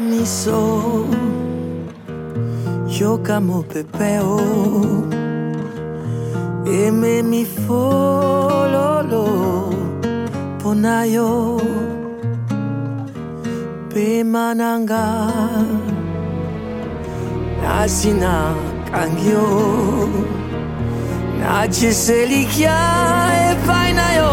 miso yoka mopepeo eme mi fololo mpona yo pema nanga nasina kangi yo naciselikia epai na yo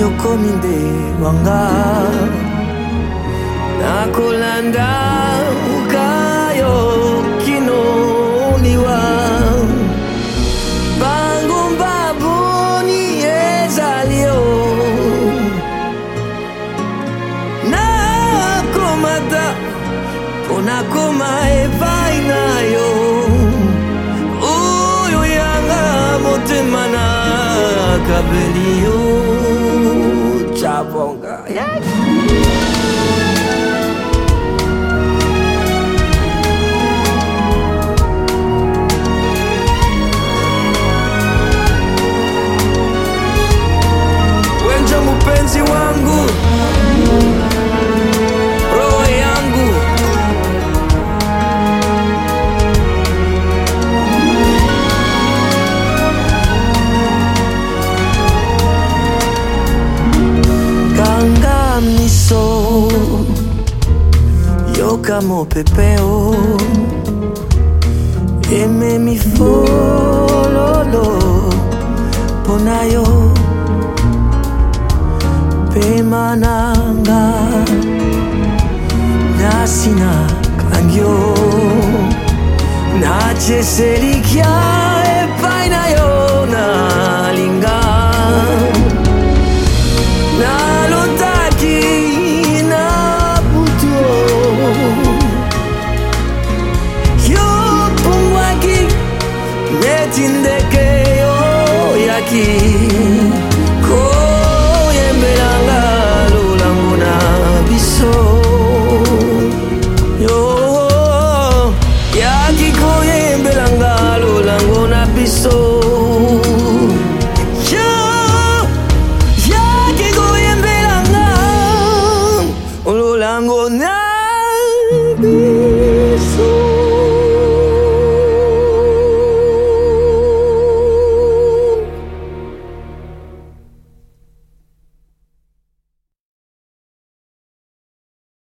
yokomi nde wanga. Nakolanda ukayo kino liwa bangumba boni ezali yo nakomata mpo nakoma epai chabonga yeah. koyoka mopepeo ememi fololo mpo na yo. Pema na nga na nsina kangi yo najezeli yo